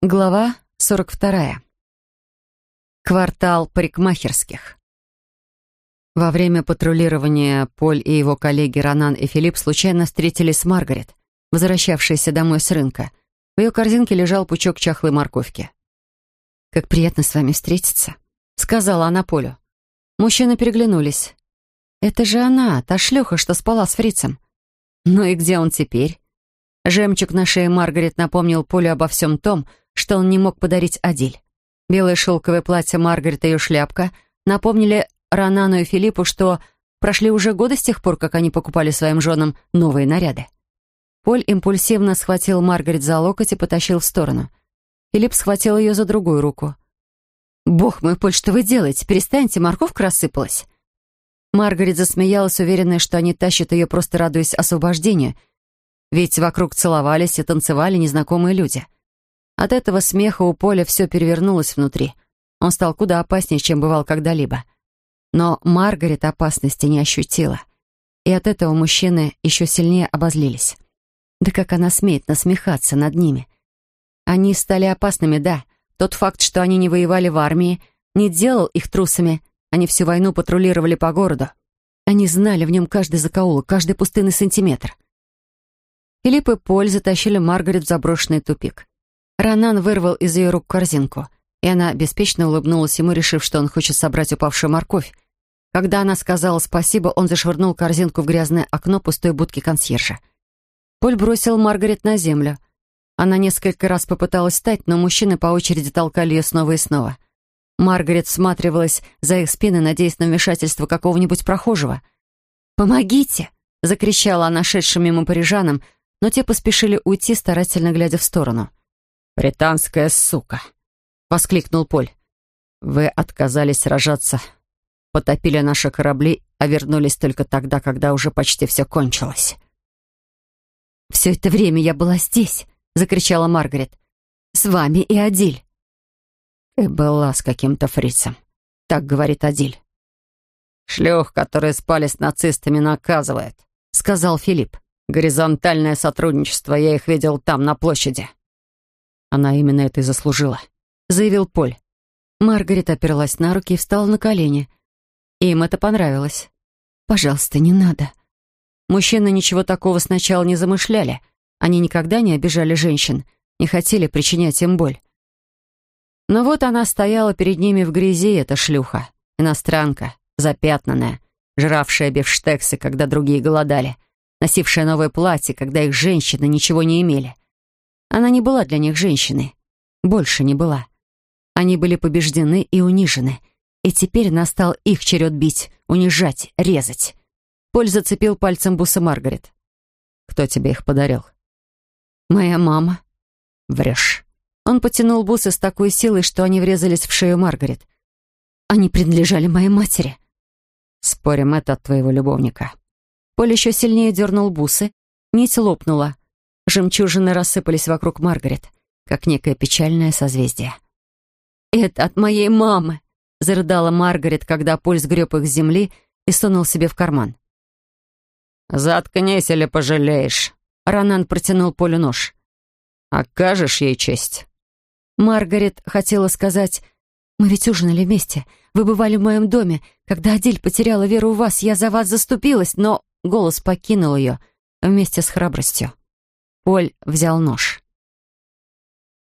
Глава 42. Квартал парикмахерских. Во время патрулирования Поль и его коллеги Ронан и Филипп случайно встретились с Маргарет, возвращавшейся домой с рынка. В ее корзинке лежал пучок чахлой морковки. «Как приятно с вами встретиться», — сказала она Полю. Мужчины переглянулись. «Это же она, та шлюха, что спала с фрицем. Ну и где он теперь?» Жемчуг на шее Маргарет напомнил Полю обо всем том, что он не мог подарить Адиль. Белое шелковое платье Маргарет и ее шляпка напомнили Ронану и Филиппу, что прошли уже годы с тех пор, как они покупали своим женам новые наряды. Поль импульсивно схватил Маргарет за локоть и потащил в сторону. Филипп схватил ее за другую руку. «Бог мой, Поль, что вы делаете? Перестаньте, морковка рассыпалась». Маргарет засмеялась, уверенная, что они тащат ее, просто радуясь освобождению, ведь вокруг целовались и танцевали незнакомые люди — от этого смеха у Поля все перевернулось внутри. Он стал куда опаснее, чем бывал когда-либо. Но Маргарет опасности не ощутила. И от этого мужчины еще сильнее обозлились. Да как она смеет насмехаться над ними? Они стали опасными, да. Тот факт, что они не воевали в армии, не делал их трусами. Они всю войну патрулировали по городу. Они знали в нем каждый закоулок, каждый пустынный сантиметр. Филипп и Поль затащили Маргарет в заброшенный тупик. Ранан вырвал из ее рук корзинку, и она беспечно улыбнулась ему, решив, что он хочет собрать упавшую морковь. Когда она сказала спасибо, он зашвырнул корзинку в грязное окно пустой будки консьержа. Поль бросил Маргарет на землю. Она несколько раз попыталась встать, но мужчины по очереди толкали ее снова и снова. Маргарет всматривалась за их спины, надеясь на вмешательство какого-нибудь прохожего. «Помогите!» — закричала она шедшим мимо парижанам, но те поспешили уйти, старательно глядя в сторону. «Британская сука!» — воскликнул Поль. «Вы отказались сражаться, потопили наши корабли, а вернулись только тогда, когда уже почти все кончилось». «Все это время я была здесь!» — закричала Маргарет. «С вами и Адиль!» «Ты была с каким-то фрицем», — так говорит Адиль. «Шлюх, которые спали с нацистами, наказывает», — сказал Филипп. «Горизонтальное сотрудничество, я их видел там, на площади». Она именно это и заслужила», — заявил Поль. Маргарет оперлась на руки и встала на колени. Им это понравилось. «Пожалуйста, не надо». Мужчины ничего такого сначала не замышляли. Они никогда не обижали женщин, не хотели причинять им боль. Но вот она стояла перед ними в грязи, эта шлюха, иностранка, запятнанная, жравшая бифштексы, когда другие голодали, носившая новое платье, когда их женщины ничего не имели. Она не была для них женщиной. Больше не была. Они были побеждены и унижены. И теперь настал их черед бить, унижать, резать. Поль зацепил пальцем бусы Маргарет. «Кто тебе их подарил?» «Моя мама». «Врешь». Он потянул бусы с такой силой, что они врезались в шею Маргарет. «Они принадлежали моей матери». «Спорим, это от твоего любовника». Поль еще сильнее дернул бусы. Нить лопнула. Жемчужины рассыпались вокруг Маргарет, как некое печальное созвездие. «Это от моей мамы!» — зарыдала Маргарет, когда Поль сгреб их с земли и сунул себе в карман. «Заткнись или пожалеешь!» Ранан протянул Полю нож. «Окажешь ей честь!» Маргарет хотела сказать, «Мы ведь ужинали вместе. Вы бывали в моем доме. Когда Адиль потеряла веру в вас, я за вас заступилась», но голос покинул ее вместе с храбростью. Поль взял нож.